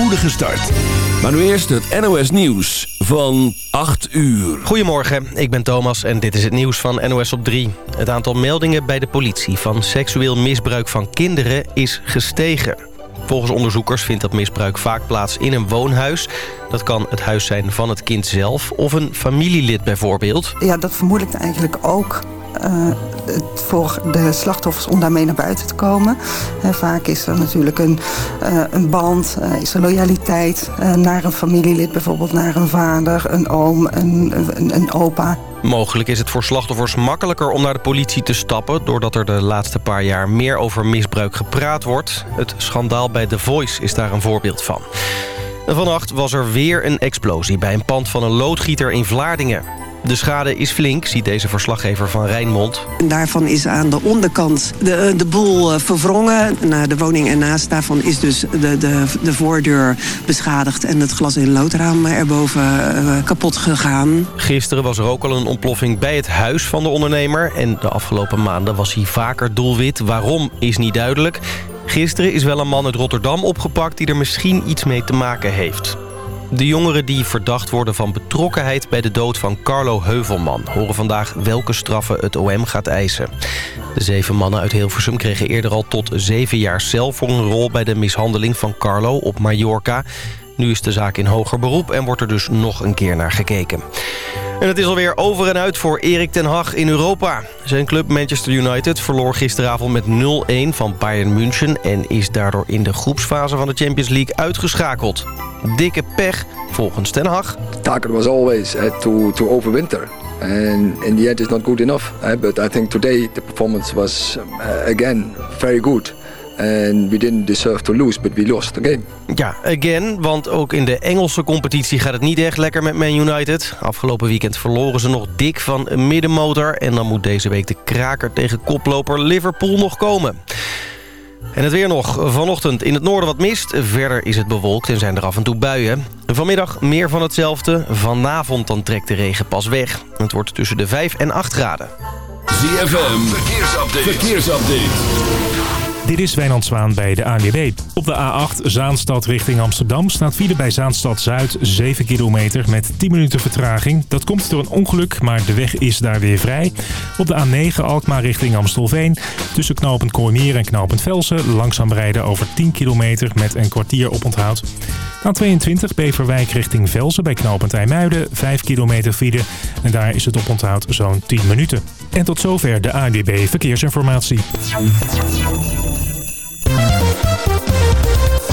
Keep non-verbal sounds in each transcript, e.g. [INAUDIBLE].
spoedige start. Maar nu eerst het NOS Nieuws van 8 uur. Goedemorgen, ik ben Thomas en dit is het nieuws van NOS op 3. Het aantal meldingen bij de politie van seksueel misbruik van kinderen is gestegen. Volgens onderzoekers vindt dat misbruik vaak plaats in een woonhuis. Dat kan het huis zijn van het kind zelf of een familielid bijvoorbeeld. Ja, dat vermoedelijk eigenlijk ook voor de slachtoffers om daarmee naar buiten te komen. Vaak is er natuurlijk een, uh, een band, is er loyaliteit naar een familielid, bijvoorbeeld naar een vader, een oom, een, een, een opa. Mogelijk is het voor slachtoffers makkelijker om naar de politie te stappen... doordat er de laatste paar jaar meer over misbruik gepraat wordt. Het schandaal bij The Voice is daar een voorbeeld van. vannacht was er weer een explosie bij een pand van een loodgieter in Vlaardingen. De schade is flink, ziet deze verslaggever van Rijnmond. Daarvan is aan de onderkant de, de boel eh, verwrongen. Naar de woning ernaast daarvan is dus de, de, de voordeur beschadigd... en het glas- in loodraam erboven uh, kapot gegaan. Gisteren was er ook al een ontploffing bij het huis van de ondernemer... en de afgelopen maanden was hij vaker doelwit. Waarom is niet duidelijk. Gisteren is wel een man uit Rotterdam opgepakt... die er misschien iets mee te maken heeft. De jongeren die verdacht worden van betrokkenheid bij de dood van Carlo Heuvelman... horen vandaag welke straffen het OM gaat eisen. De zeven mannen uit Hilversum kregen eerder al tot zeven jaar cel... voor een rol bij de mishandeling van Carlo op Mallorca. Nu is de zaak in hoger beroep en wordt er dus nog een keer naar gekeken. En het is alweer over en uit voor Erik ten Hag in Europa. Zijn club Manchester United verloor gisteravond met 0-1 van Bayern München... en is daardoor in de groepsfase van de Champions League uitgeschakeld. Dikke pech volgens ten Hag. Target was always to, to overwinter. And in the end it's not good enough. But I think today the performance was uh, again very good. And we didn't deserve to lose, but we lost the game. Ja, again, want ook in de Engelse competitie gaat het niet echt lekker met Man United. Afgelopen weekend verloren ze nog dik van een middenmotor. En dan moet deze week de kraker tegen koploper Liverpool nog komen. En het weer nog. Vanochtend in het noorden wat mist. Verder is het bewolkt en zijn er af en toe buien. Vanmiddag meer van hetzelfde. Vanavond dan trekt de regen pas weg. Het wordt tussen de 5 en 8 graden. ZFM, verkeersupdate. verkeersupdate. Dit is Wijnand Zwaan bij de ANWB. Op de A8 Zaanstad richting Amsterdam staat file bij Zaanstad Zuid 7 kilometer met 10 minuten vertraging. Dat komt door een ongeluk, maar de weg is daar weer vrij. Op de A9 Alkmaar richting Amstelveen. Tussen knooppunt Kooimeer en knooppunt Velsen langzaam rijden over 10 kilometer met een kwartier oponthoud. A22 Beverwijk richting Velsen bij knooppunt IJmuiden 5 kilometer file. En daar is het oponthoud zo'n 10 minuten. En tot zover de ANWB Verkeersinformatie.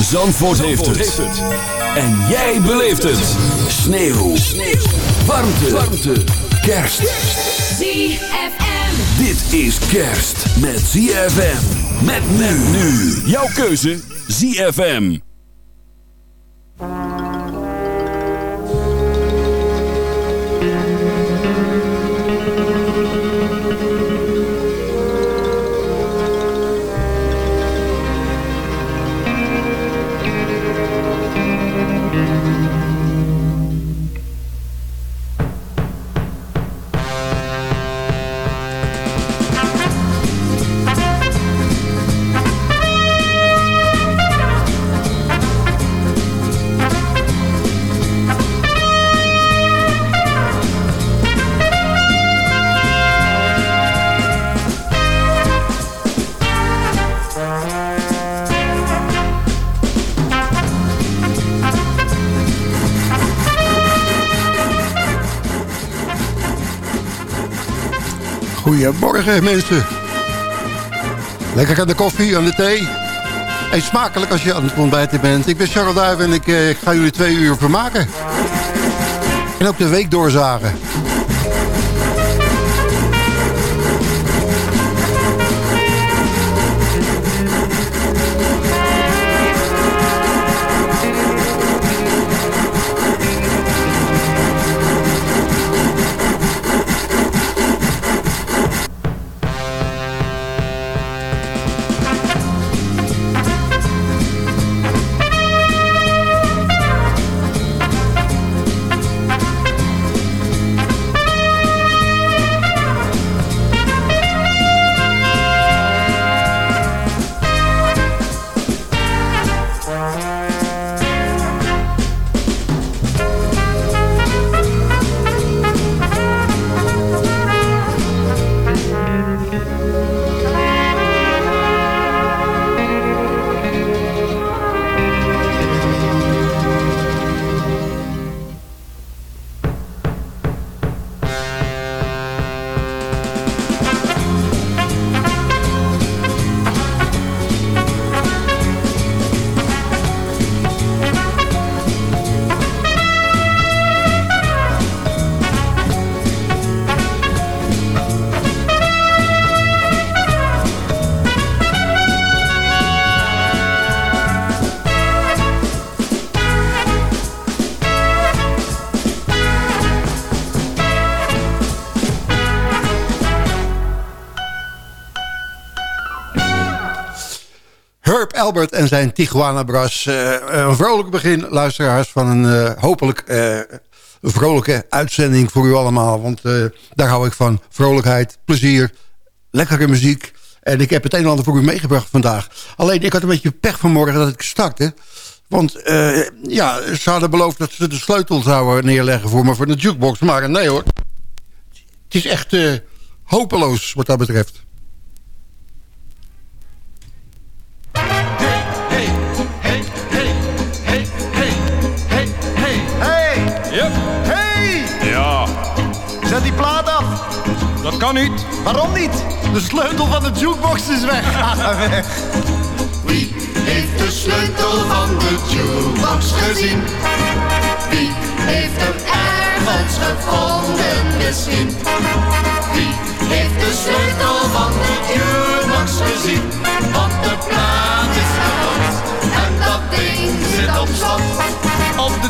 Zandvoort, heeft, het. En jij beleeft het. Sneeuw. Sneeuw. Warmte. Warmte. Kerst. ZFM. Dit is kerst met ZFM. Met men nu. Jouw keuze ZFM. Goedemorgen mensen. Lekker aan de koffie, aan de thee. En smakelijk als je aan het ontbijten bent. Ik ben Charles Duijf en ik, eh, ik ga jullie twee uur vermaken. En ook de week doorzagen. En zijn Tijuana Brass. een vrolijk begin, luisteraars, van een hopelijk vrolijke uitzending voor u allemaal. Want daar hou ik van. Vrolijkheid, plezier, lekkere muziek. En ik heb het een en ander voor u meegebracht vandaag. Alleen, ik had een beetje pech vanmorgen dat ik startte. Want ja, ze hadden beloofd dat ze de sleutel zouden neerleggen voor me voor de jukebox. Maar nee hoor. Het is echt hopeloos wat dat betreft. Dat kan niet. Waarom niet? De sleutel van de jukebox is [LAUGHS] weg. Wie heeft de sleutel van de jukebox gezien? Wie heeft hem ergens gevonden misschien? Wie heeft de sleutel van de jukebox gezien? Want de plaat is kapot en dat ding zit op slot.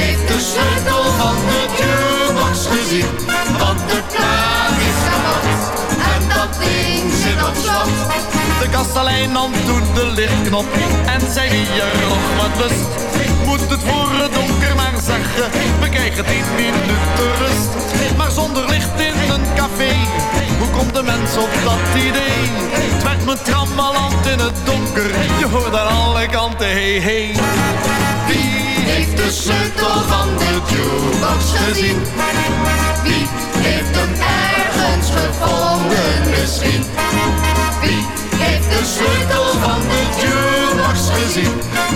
heeft de sleutel van de jukebox gezien? Want de plaat is kapot en dat ding zit op slot. De kastelein toen de lichtknop en zei wie er nog wat lust. Moet het voor het donker maar zeggen, we krijgen tien minuten rust. Maar zonder licht in een café, hoe komt de mens op dat idee? Het werd me trammeland in het donker, je hoort aan alle kanten hey hey heeft de sleutel van de jukebox gezien? Wie heeft hem ergens gevonden misschien? Wie heeft de sleutel van de jukebox gezien?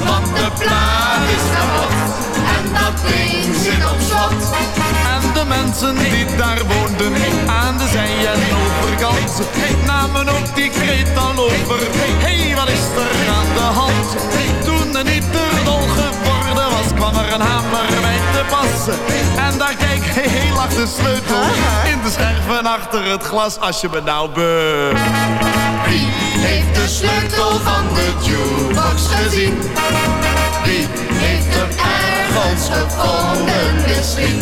Want de plaat is kapot en dat ding zit op slot. En de mensen die daar woonden aan de zij- en overkant namen ook die kreet al over. Hey, wat is er aan de hand? Toen de niet dol kwam er een hamer bij te passen. En daar keek heel lag de sleutel in de scherven achter het glas. Als je me nou beurt. Wie heeft de sleutel van de jukebox gezien? Wie heeft hem ergens gevonden misschien?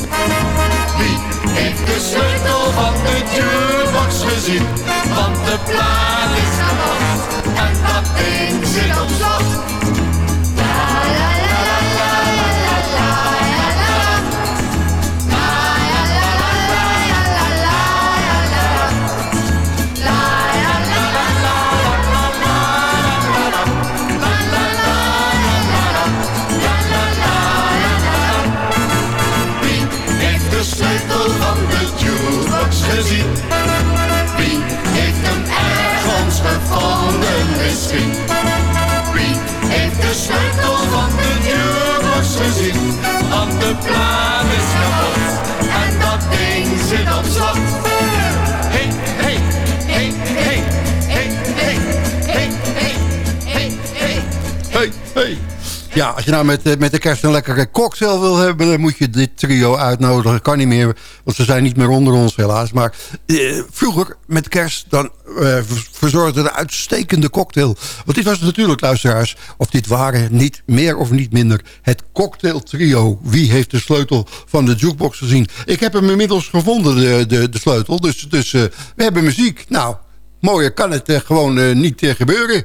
Wie heeft de sleutel van de jukebox gezien? Want de plaat is kapot je nou met, eh, met de kerst een lekkere cocktail wil hebben... dan moet je dit trio uitnodigen. Kan niet meer, want ze zijn niet meer onder ons helaas. Maar eh, vroeger met kerst dan eh, verzorgde een uitstekende cocktail. Want dit was natuurlijk, luisteraars... of dit waren niet meer of niet minder... het cocktail trio. Wie heeft de sleutel van de jukebox gezien? Ik heb hem inmiddels gevonden, de, de, de sleutel. Dus, dus uh, we hebben muziek. Nou, mooier kan het gewoon niet gebeuren...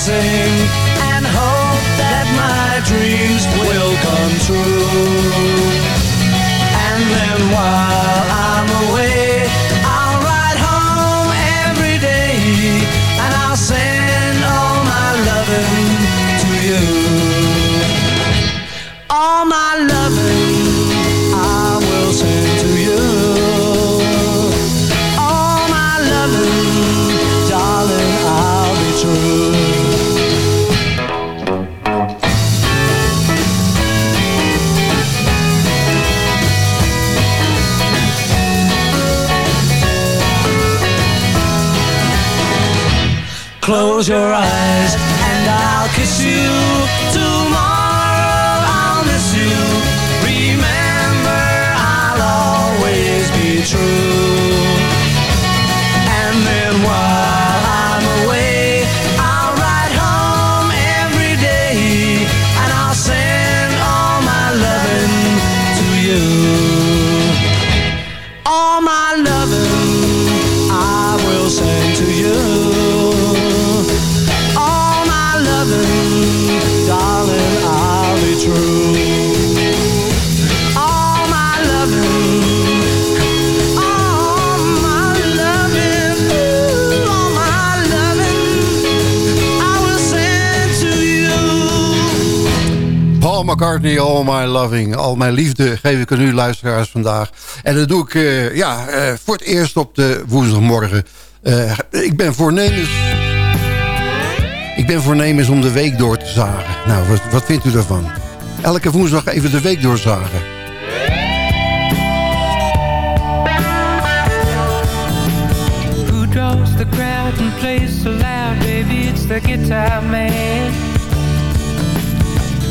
missing and hope that my dreams will come true. And then close your eyes All My Loving. Al mijn liefde geef ik aan u luisteraars vandaag. En dat doe ik eh, ja, eh, voor het eerst op de woensdagmorgen. Eh, ik ben voornemens... Ik ben voornemens om de week door te zagen. Nou, wat, wat vindt u daarvan? Elke woensdag even de week doorzagen. Who the crowd and plays so loud, baby? It's the guitar man.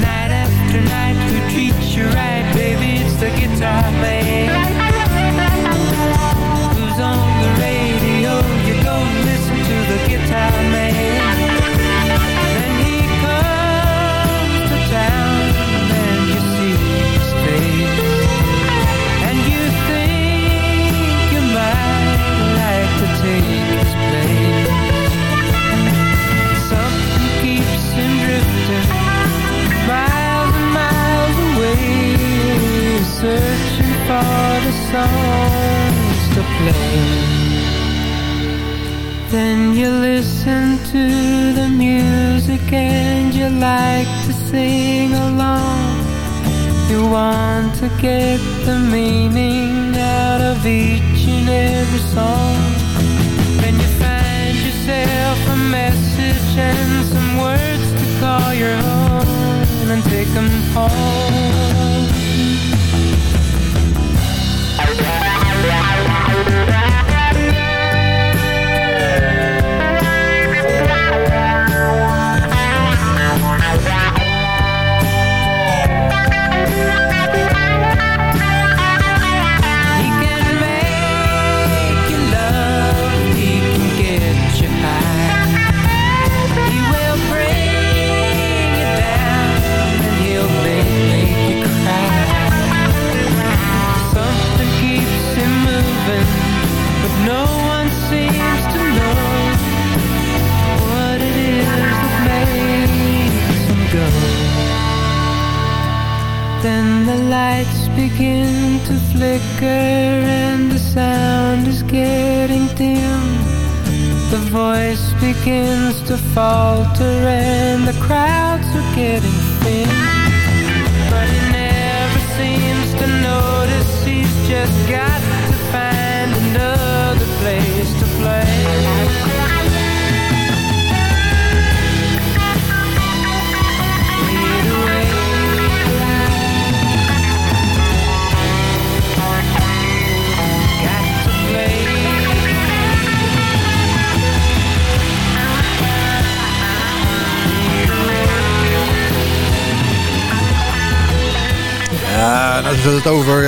Night after night, who treats you right, baby? It's the guitar man. Songs to play. Then you listen to the music and you like to sing along. You want to get the meaning out of each and every song. Then you find yourself a message and some words to call your own and take them home.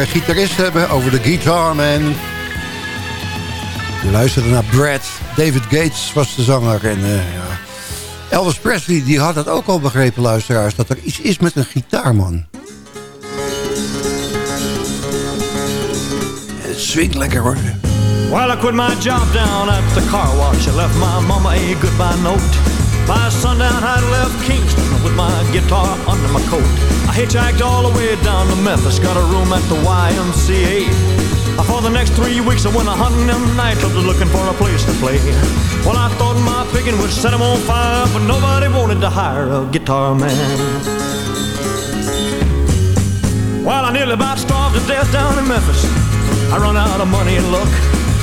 Gitaristen hebben, over de Guitar Man. Je luisterde naar Brad. David Gates was de zanger. En eh, ja. Elvis Presley die had het ook al begrepen, luisteraars... dat er iets is met een gitaarman. Het swingt lekker hoor. Well, I quit my job down at the car wash. I left my mama a goodbye note. By sundown, I'd left Kingston with my guitar under my coat. I hitchhiked all the way down to Memphis, got a room at the YMCA. For the next three weeks I went a hunting them nightclubs looking for a place to play. Well, I thought my picking would set 'em on fire, but nobody wanted to hire a guitar man. Well, I nearly about starved to death down in Memphis. I run out of money and luck.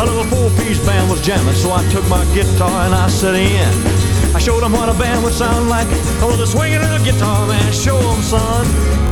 A little four-piece band was jamming, so I took my guitar and I set in. I showed them what a band would sound like. Oh, I was a swinging little guitar man. Show 'em, son.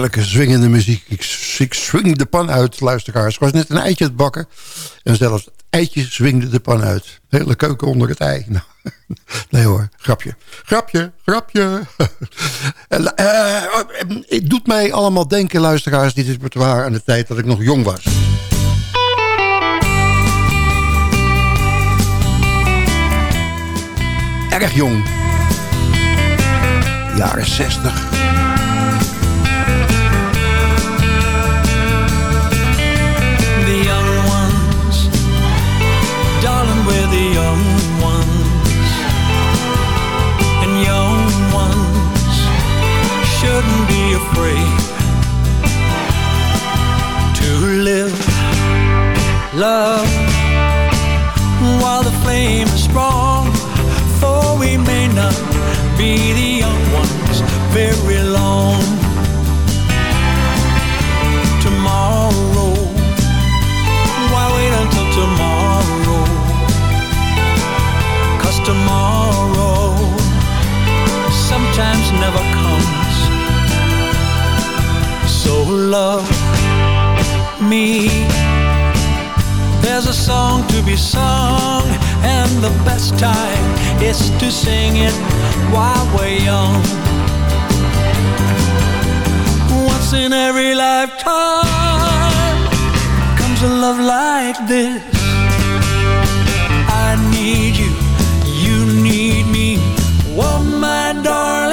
Heerlijke zwingende muziek. Ik, ik swing de pan uit, luisteraars. Was net een eitje aan bakken. En zelfs het eitje swingde de pan uit. Hele keuken onder het ei. [LAUGHS] Nou, nee hoor, grapje. Grapje, grapje. [LAUGHS] En, eh, het doet mij allemaal denken, luisteraars... dit repertoire aan de tijd dat ik nog jong was. Erg jong. Jaren 60. Love, while the flame is strong. For we may not be the young ones very long. Tomorrow why wait until tomorrow? Sometimes never comes. So love me. There's a song to be sung, and the best time is to sing it while we're young. Once in every lifetime comes a love like this. I need you, you need me. Oh, my darling,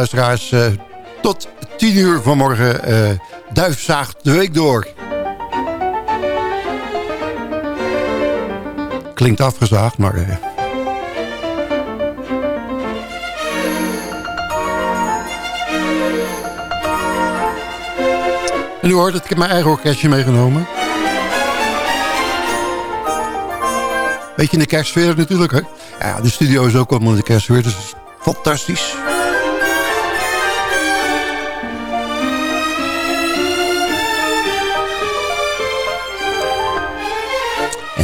luisteraars. Uh, tot 10 uur vanmorgen. Uh, de week door. Klinkt afgezaagd, maar... Uh, En u hoort ik heb mijn eigen orkestje meegenomen. Beetje in de kerstsfeer natuurlijk, hè? Ja, de studio is ook allemaal in de kerstsfeer, dus fantastisch.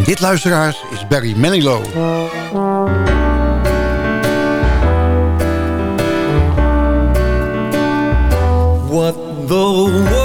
Dit, luisteraars, is Barry Manilow. What the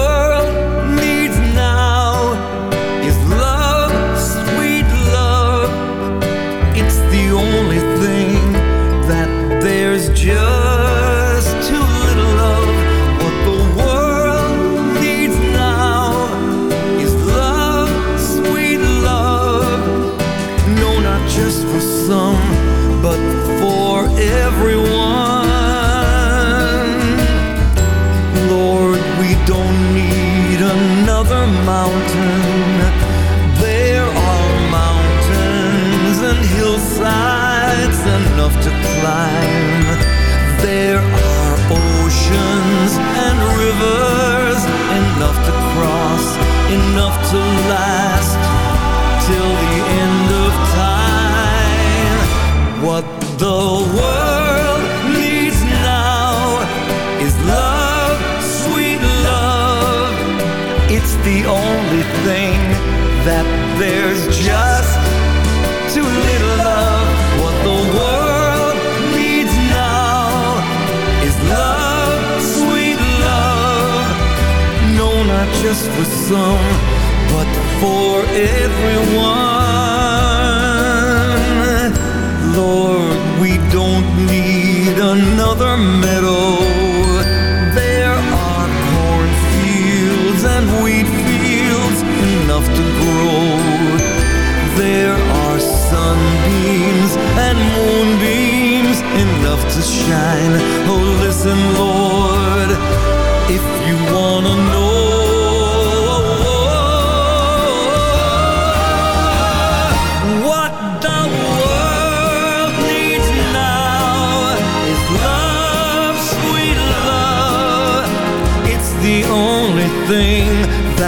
just for some, but for everyone. Lord, we don't need another meadow. There are cornfields and wheat fields enough to grow. There are sunbeams and moonbeams enough to shine. Oh, listen, Lord,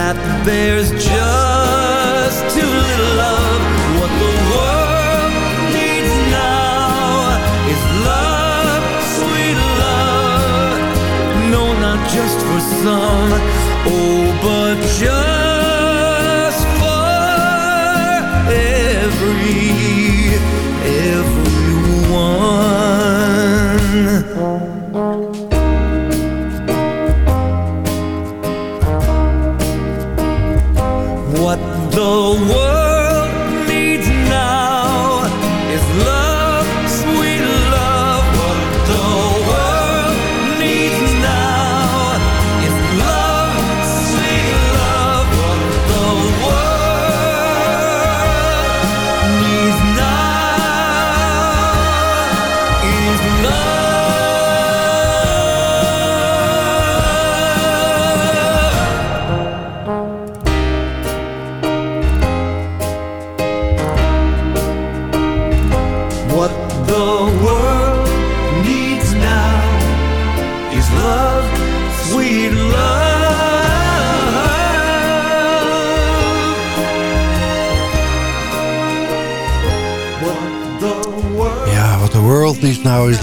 that there's just too little of. What the world needs now is love, sweet love. No, not just for some, oh, but just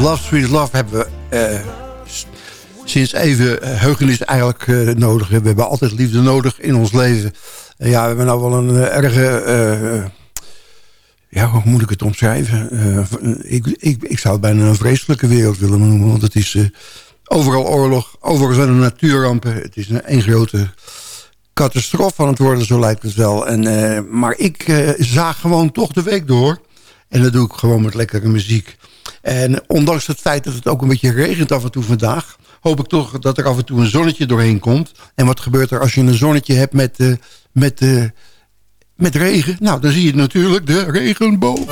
love, sweet love hebben we eh, sinds even eh, heugenis eigenlijk eh, nodig. We hebben altijd liefde nodig in ons leven. En ja, we hebben nou wel een erge... ja, hoe moet ik het omschrijven? Ik, ik, ik zou het bijna een vreselijke wereld willen noemen. Want het is overal oorlog, overal zijn er natuurrampen. Het is een, een grote catastrofe aan het worden, zo lijkt het wel. En, maar ik eh, zaag gewoon toch de week door. En dat doe ik gewoon met lekkere muziek. En ondanks het feit dat het ook een beetje regent af en toe vandaag... hoop ik toch dat er af en toe een zonnetje doorheen komt. En wat gebeurt er als je een zonnetje hebt met, eh, met, eh, met regen? Nou, dan zie je natuurlijk de regenboog.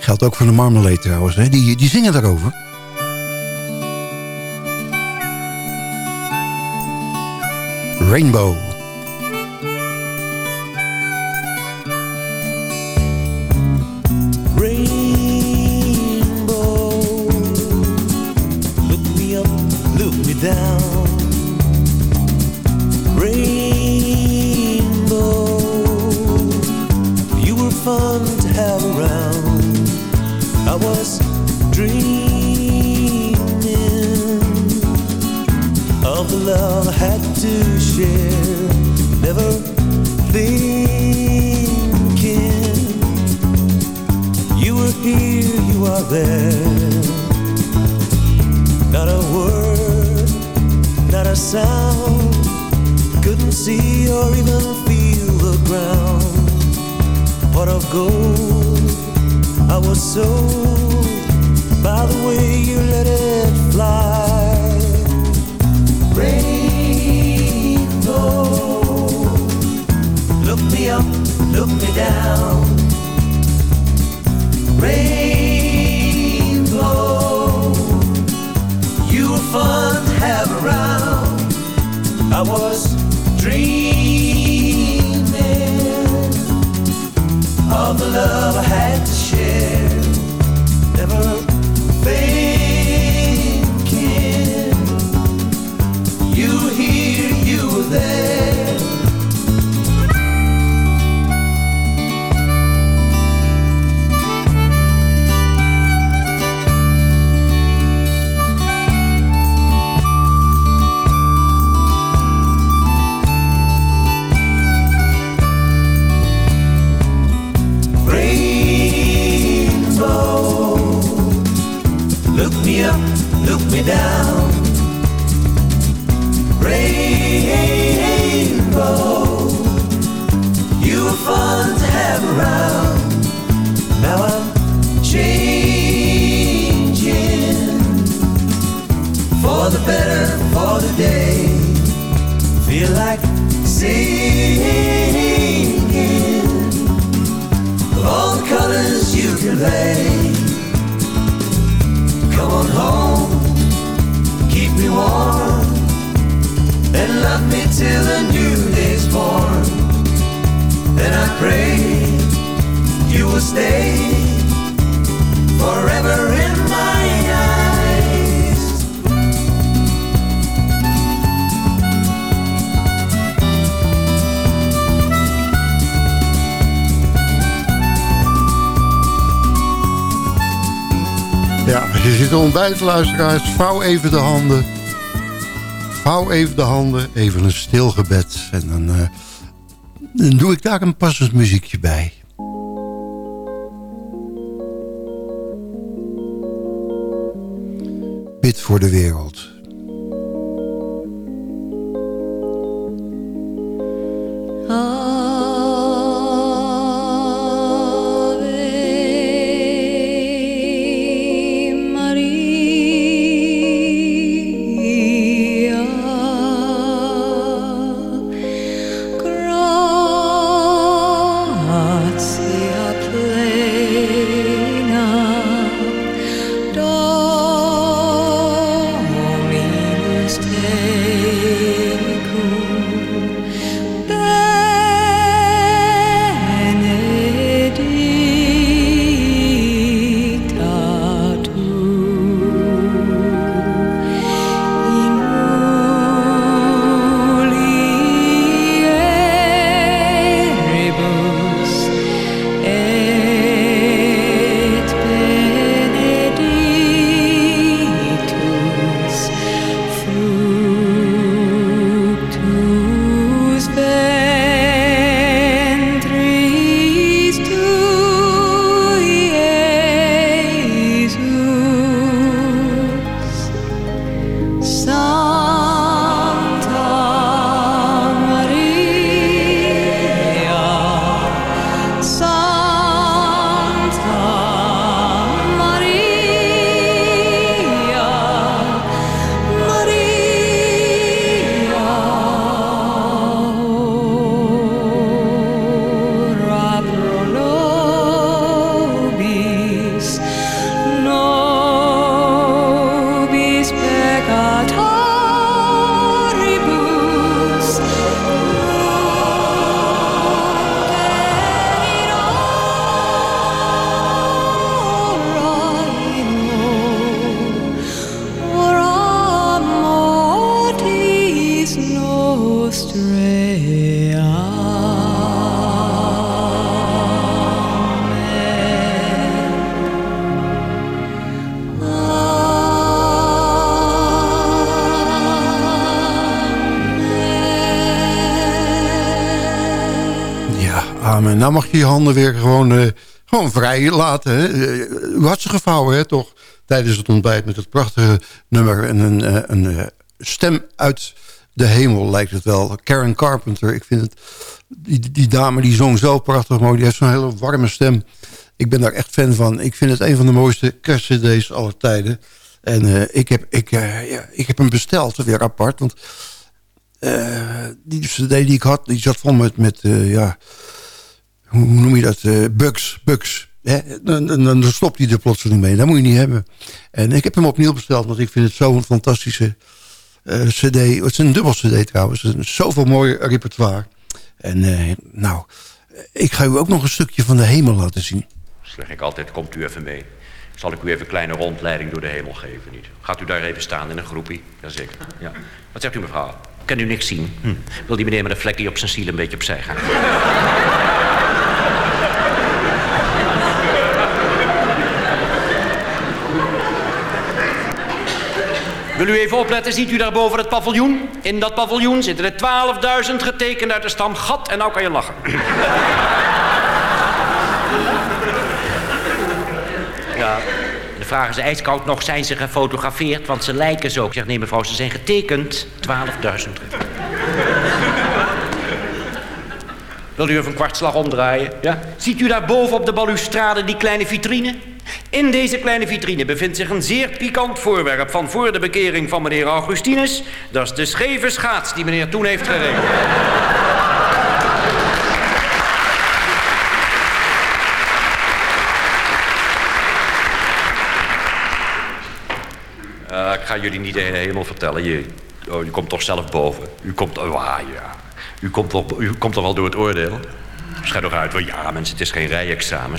Geldt ook voor de Marmalade trouwens. Hè? Die, die zingen daarover. Rainbow. Rainbow, down. Rainbow, you were fun to have around. I was dreaming of the love I had to share. Never even feel the ground. Of gold, I was sold by the way you let it fly. Rainbow, oh, look me up, look me down. Rainbow, oh, you were fun have around. I was dreaming of the love I had to share. Never thinking you were here, you were there. Stay forever in my eyes. Ja, je zit te ontbijten, luisteraars, vouw even de handen. Vouw even de handen, even een stil gebed. En dan, eh, dan doe ik daar een passend muziekje bij. Voor de wereld. Je handen weer gewoon, eh, gewoon vrij laten. Hè? Eh, U had ze gevouwen, hè, toch? Tijdens het ontbijt met het prachtige nummer. En een, eh, een stem uit de hemel lijkt het wel. Karen Carpenter, ik vind het... Die, die dame die zong zo prachtig mooi. Die heeft zo'n hele warme stem. Ik ben daar echt fan van. Ik vind het een van de mooiste kerstcd's aller tijden. En ik, heb, ik, ja, ik heb hem besteld, weer apart. Want die cd die ik had, die zat vol met, met ja, hoe noem je dat, eh, bugs, bugs. Hè? Dan, stopt hij er plotseling mee. Dat moet je niet hebben. En ik heb hem opnieuw besteld, want ik vind het zo'n fantastische eh, cd. Het is een dubbel cd trouwens. Er is Zoveel mooi repertoire. En eh, nou, ik ga u ook nog een stukje van de hemel laten zien. Zeg ik altijd, komt u even mee. Zal ik u even een kleine rondleiding door de hemel geven, niet? Gaat u daar even staan in een groepie? Jazeker, ja. Wat zegt u mevrouw? Kan u niks zien? Hm. Wil die meneer met een vlekje op zijn ziel een beetje opzij gaan? Wil u even opletten, ziet u daar boven het paviljoen? In dat paviljoen zitten er 12.000 getekend uit de stam gat en nou kan je lachen. [LAUGHS] Ja, de vraag is ijskoud nog, zijn ze gefotografeerd? Want ze lijken zo. Ik zeg, nee mevrouw, ze zijn getekend. 12.000. Wil u even een kwartslag omdraaien? Ja? Ziet u daar boven op de balustrade die kleine vitrine? In deze kleine vitrine bevindt zich een zeer pikant voorwerp... van voor de bekering van meneer Augustinus. Dat is de scheve schaats die meneer toen heeft gereden. Eh, ik ga jullie niet de hele hemel vertellen. Je, oh, komt toch zelf boven. U komt, oh, ah, ja. u, komt toch, u komt toch wel door het oordeel? Schijt toch uit. Ja, mensen, het is geen rijexamen.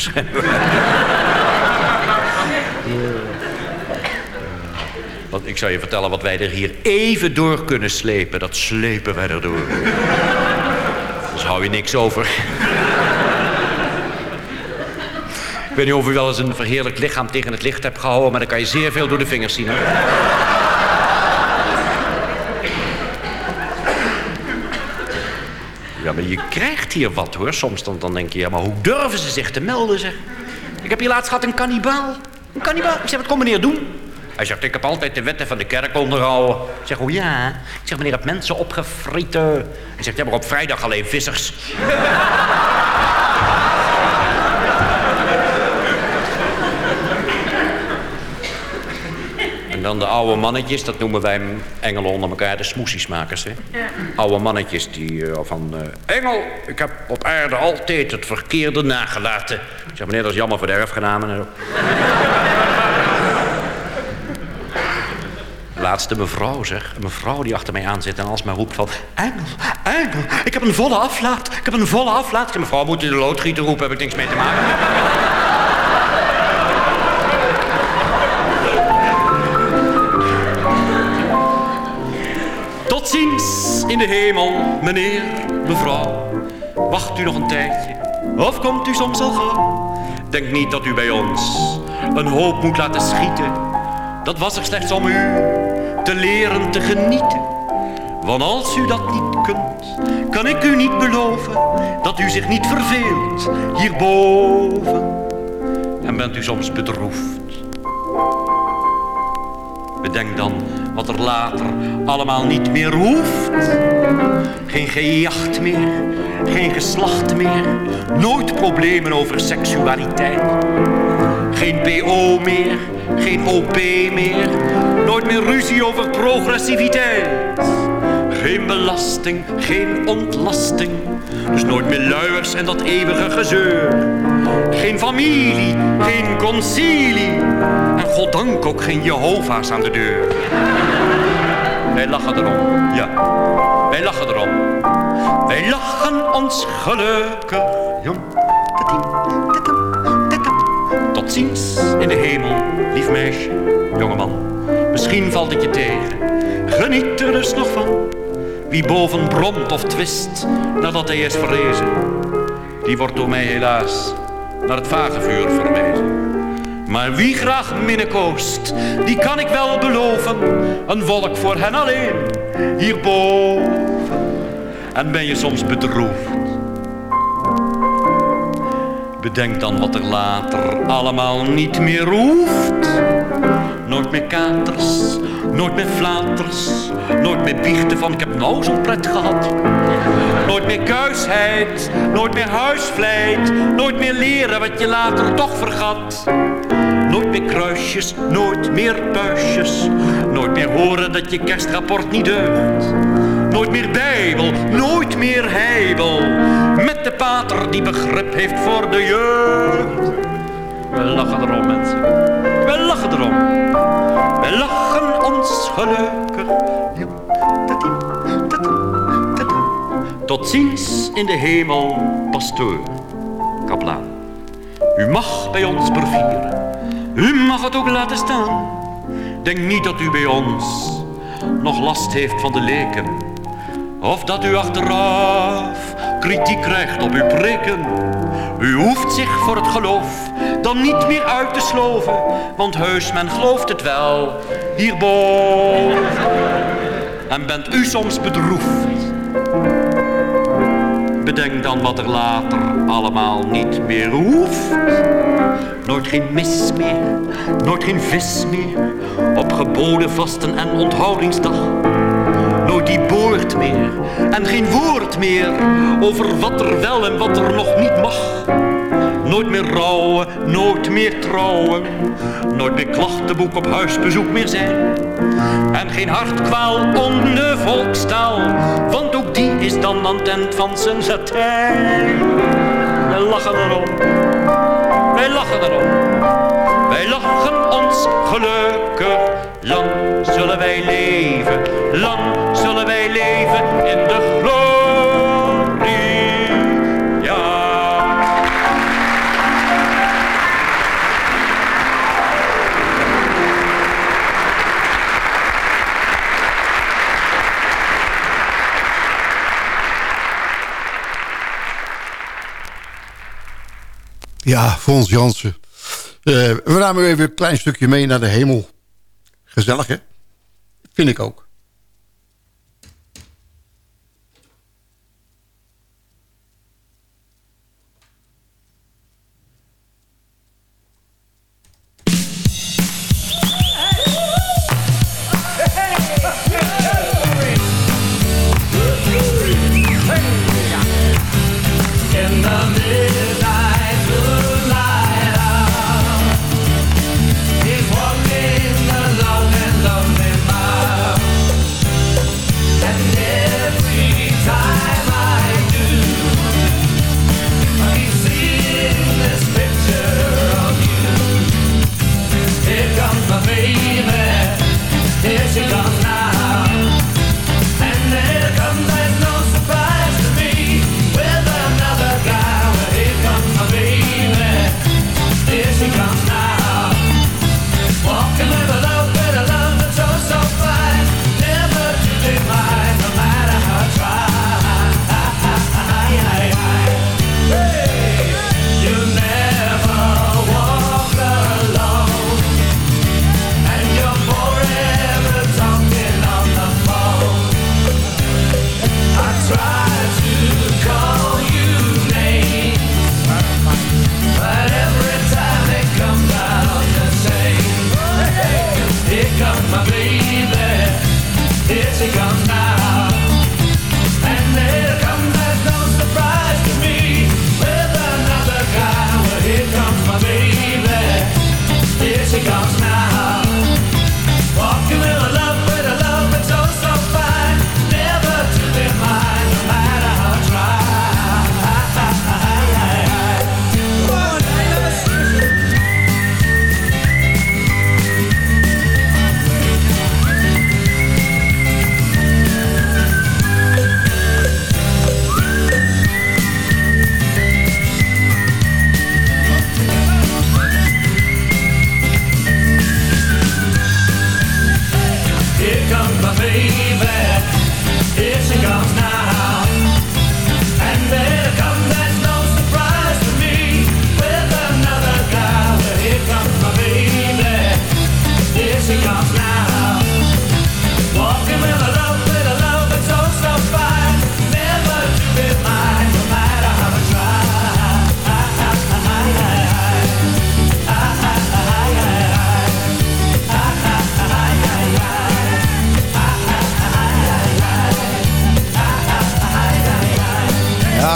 Want ik zou je vertellen wat wij er hier even door kunnen slepen. Dat slepen wij erdoor. Dus hou je niks over. Ik weet niet of u wel eens een verheerlijk lichaam tegen het licht hebt gehouden... maar dan kan je zeer veel door de vingers zien. Hoor. Ja, maar je krijgt hier wat, hoor. Soms dan, dan denk je, ja, maar hoe durven ze zich te melden, zeg. Ik heb hier laatst gehad een kannibaal. Een kannibaal. Ik zeg, wat kon meneer doen? Hij zegt, ik heb altijd de wetten van de kerk onderhouden. Ik zeg, oh ja? Ik zeg, meneer, heb mensen opgefrieten. Hij zegt, ja, maar op vrijdag alleen vissers. Dan de oude mannetjes, dat noemen wij engelen onder elkaar, de smoesiesmakers. Hè? Oude mannetjes die eh, van... eh, Engel, ik heb op aarde altijd het verkeerde nagelaten. Ik zeg, meneer, dat is jammer voor de erfgenamen. en zo. [LAUGHS] Laatste mevrouw, zeg. Een mevrouw die achter mij aan zit en alsmaar roept van... Engel, engel, ik heb een volle aflaat. Ik heb een volle aflaat. Ik zeg, mevrouw, moet u de loodgieter roepen? Heb ik niks mee te maken. Ziens in de hemel, meneer, mevrouw. Wacht u nog een tijdje, of komt u soms al gauw? Denk niet dat u bij ons een hoop moet laten schieten. Dat was er slechts om u te leren te genieten. Want als u dat niet kunt, kan ik u niet beloven dat u zich niet verveelt hierboven. En bent u soms bedroefd. Bedenk dan wat er later allemaal niet meer hoeft. Geen gejacht meer, geen geslacht meer, nooit problemen over seksualiteit. Geen PO meer, geen OP meer, nooit meer ruzie over progressiviteit. Geen belasting, geen ontlasting, dus nooit meer luiers en dat eeuwige gezeur. Geen familie, geen concilie, en goddank ook geen Jehovah's aan de deur. Wij lachen erom, ja, wij lachen erom. Wij lachen ons gelukkig. Jong. Tot ziens in de hemel, lief meisje, jongeman. Misschien valt het je tegen, geniet er dus nog van. Wie boven bromt of twist nadat hij is verrezen, die wordt door mij helaas naar het vagevuur verwezen. Maar wie graag minnekoost, die kan ik wel beloven, een wolk voor hen alleen, hierboven. En ben je soms bedroefd, Bedenk dan wat er later allemaal niet meer hoeft. Nooit meer katers, nooit meer flaters, nooit meer biechten van ik heb nou zo'n pret gehad. Nooit meer kuisheid, nooit meer huisvleit, nooit meer leren wat je later toch vergat. Nooit meer kruisjes, nooit meer puistjes, nooit meer horen dat je kerstrapport niet deugt. Nooit meer bijbel, nooit meer heibel, met de pater die begrip heeft voor de jeugd. We lachen erom mensen, we lachen erom. We lachen ons gelukkig. Tot ziens in de hemel, pastoor, kaplaan. U mag bij ons vervieren. U mag het ook laten staan. Denk niet dat u bij ons nog last heeft van de leken. Of dat u achteraf kritiek krijgt op uw preken. U hoeft zich voor het geloof dan niet meer uit te sloven. Want heus, men gelooft het wel, hierboven. En bent u soms bedroefd? Bedenk dan wat er later allemaal niet meer hoeft. Nooit geen mis meer, nooit geen vis meer. Op geboden vasten en onthoudingsdag. Nooit die boord meer en geen woord meer over wat er wel en wat er nog niet mag. Nooit meer rouwen, nooit meer trouwen. Nooit meer klachtenboek op huisbezoek meer zijn. En geen hartkwaal om de volkstaal, want ook die is dan aan eind van zijn satijn. Wij lachen erom, wij lachen erom. Wij lachen ons gelukkig, lang zullen wij leven, lang zullen wij leven in de Ja, Frans Jansen. Eh, we namen even een klein stukje mee naar de hemel. Gezellig, hè? Vind ik ook. Baby, here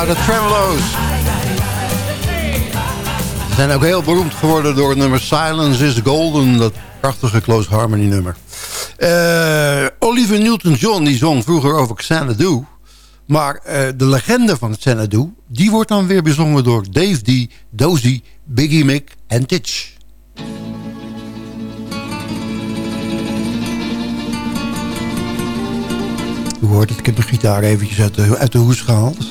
Ja, de Tremolo's. Ze zijn ook heel beroemd geworden door het nummer Silence is Golden. Dat prachtige Close Harmony nummer. Uh, Oliver Newton-John die zong vroeger over Xanadu. Maar uh, de legende van Xanadu... die wordt dan weer bezongen door Dave D, Dozy, Biggie Mick en Titch. U hoort ik heb de gitaar eventjes uit de hoes gehaald.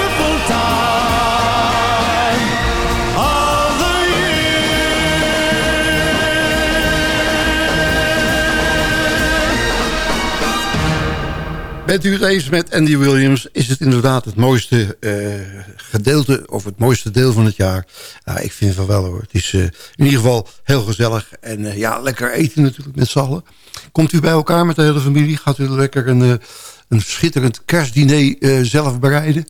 Bent u het eens met Andy Williams? Is het inderdaad het mooiste eh, gedeelte of het mooiste deel van het jaar? Ja, ik vind van wel hoor. Het is eh, in ieder geval heel gezellig. En eh, ja, lekker eten natuurlijk met z'n allen. Komt u bij elkaar met de hele familie? Gaat u lekker een, een schitterend kerstdiner zelf bereiden?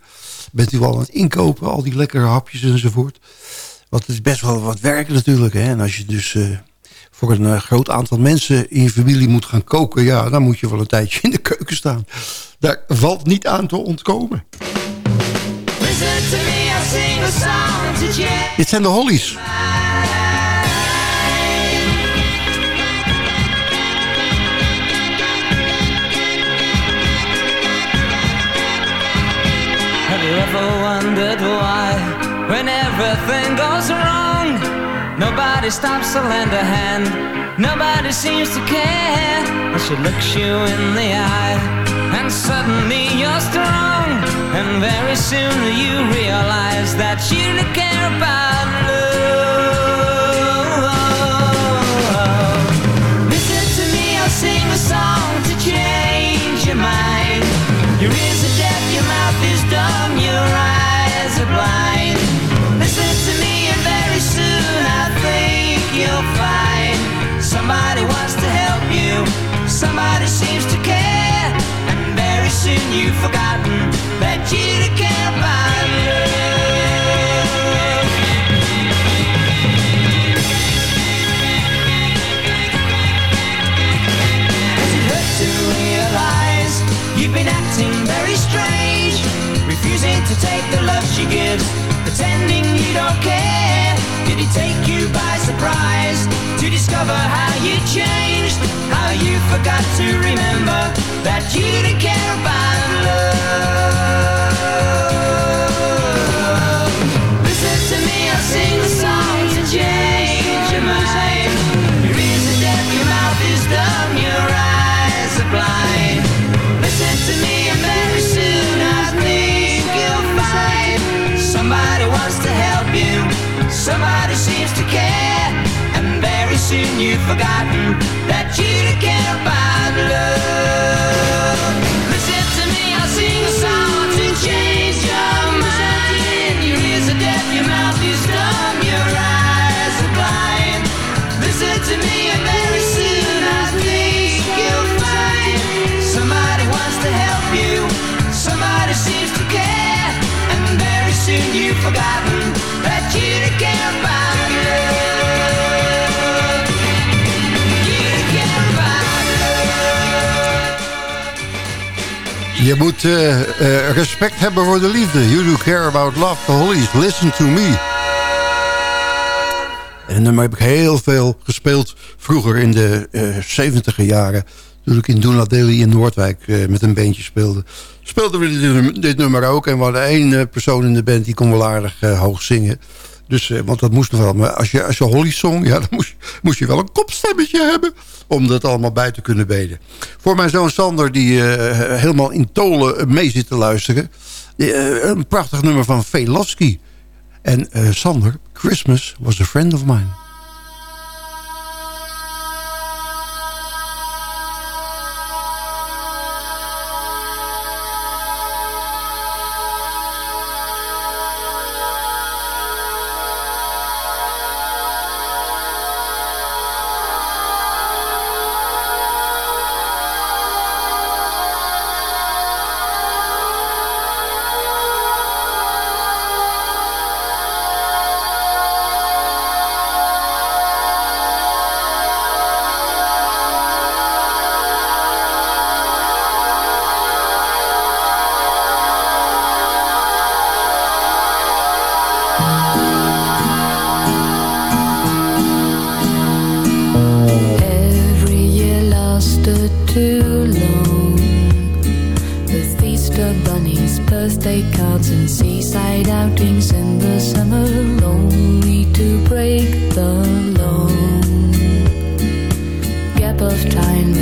Bent u al aan het inkopen? Al die lekkere hapjes enzovoort? Want het is best wel wat werk natuurlijk. Hè? En als je dus voor een eh, groot aantal mensen in je familie moet gaan koken... ja, dan moet je wel een tijdje in de keuken staan. Daar valt niet aan te ontkomen. Dit zijn de Hollies. Have you ever wondered why, wrong, nobody stops to lend a hand, nobody seems to care, and she looks you in the eye, and suddenly you're strong, and very soon you realize that you don't care about love. Listen to me, I'll sing a song to change your mind. Your ears are deaf, your mouth is dumb, your eyes are blind. Soon you've forgotten that you care about love. Does it hurt to realize you've been acting very strange? Refusing to take the love she gives, pretending you don't care. Take you by surprise to discover how you changed? How you forgot to remember that you didn't care about love? Listen to me, I'll sing the song to change you've forgotten that you care about love. Listen to me, I'll sing a song to change your mind. Your ears are deaf, your mouth is dumb, your eyes are blind. Listen to me, and very soon I think you'll find somebody wants to help you. Somebody seems to care, and very soon you've forgotten that you Je moet eh, eh, respect hebben voor de liefde. You do care about love, the Hollies. Listen to me. En dan heb ik heel veel gespeeld vroeger in de uh, 70e jaren. Toen ik in Doona Deli in Noordwijk eh, met een bandje speelde. Speelden we dit, nummer ook. En we hadden één eh, persoon in de band die kon wel aardig eh, hoog zingen. Dus, eh, want dat moest nog wel. Maar als je, als je Holly zong, ja, [LAUGHS] dan moest, je wel een kopstemmetje hebben. Om dat allemaal bij te kunnen beden. Voor mijn zoon Sander, die eh, helemaal in tolen mee zit te luisteren. eh, een prachtig nummer van Velofsky. En eh, Sander, Christmas was a friend of mine.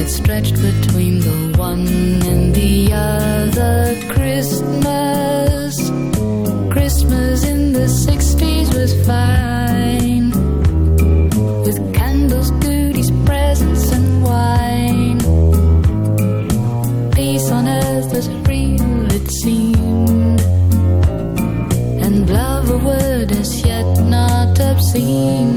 Stretched between the one and the other Christmas Christmas in the 60s was fine with candles, goodies, presents, and wine. Peace on earth was real, it seemed, and love a word as yet not obscene.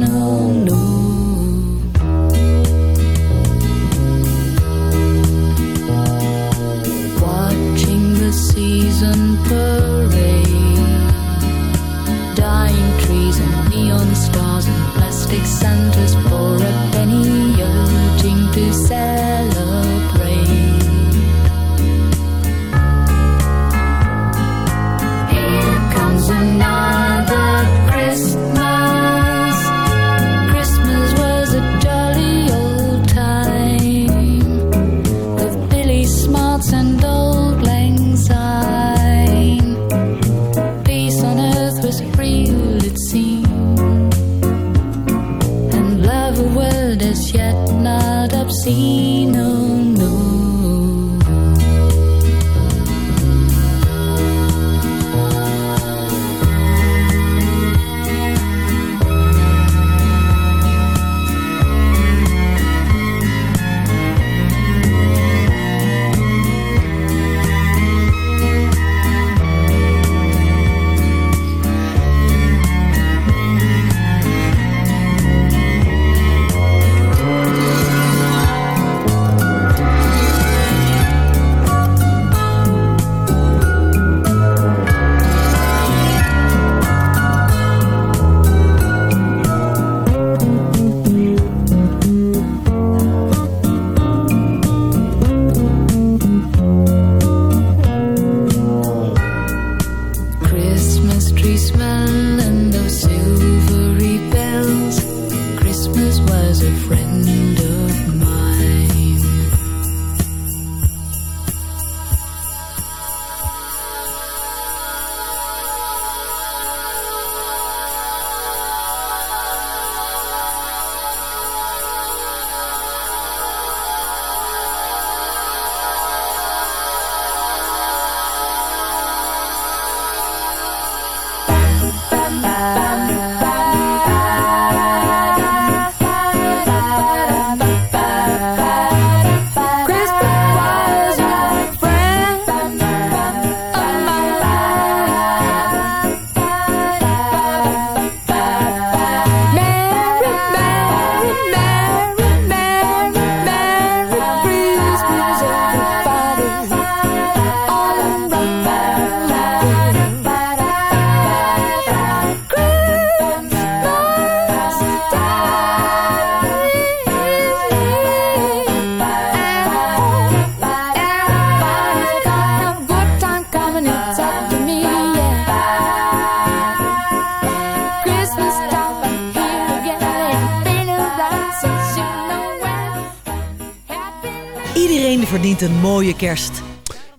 Kerst.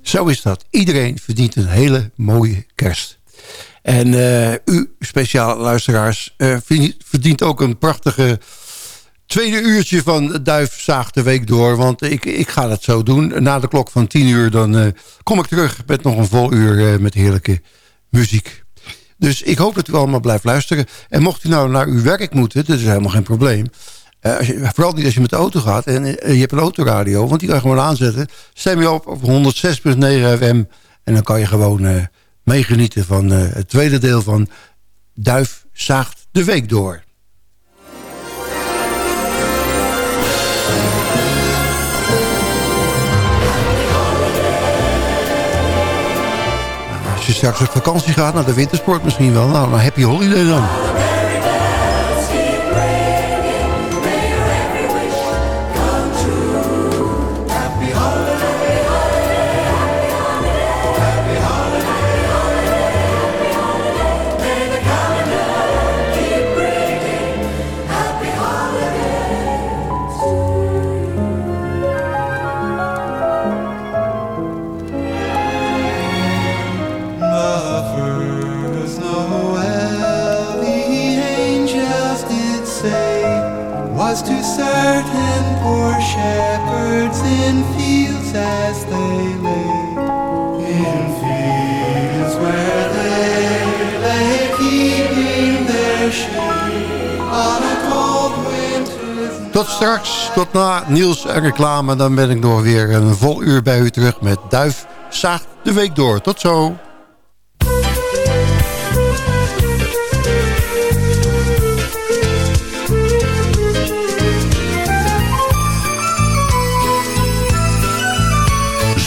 Zo is dat. Iedereen verdient een hele mooie kerst. En eh, u, speciaal luisteraars, eh, verdient- ook een prachtige tweede uurtje van Duif zaagt de week door. Want ik, ik ga dat zo doen. Na de klok van 10 uur dan eh, kom ik terug met nog een vol uur met heerlijke muziek. Dus ik hoop dat u allemaal blijft luisteren. En mocht u nou naar uw werk moeten, dat is helemaal geen probleem. Eh, vooral niet als je met de auto gaat en eh, je hebt een autoradio, want die kan je gewoon aanzetten. Stem je op op 106.9 FM en dan kan je gewoon eh, meegenieten van het tweede deel van Duif zaagt de week door. Als je straks op vakantie gaat naar de wintersport misschien wel. Nou, happy holiday dan. Tot straks, tot na Niels en reclame. Dan ben ik nog weer een vol uur bij u terug met Duif zaagt de week door. Tot zo.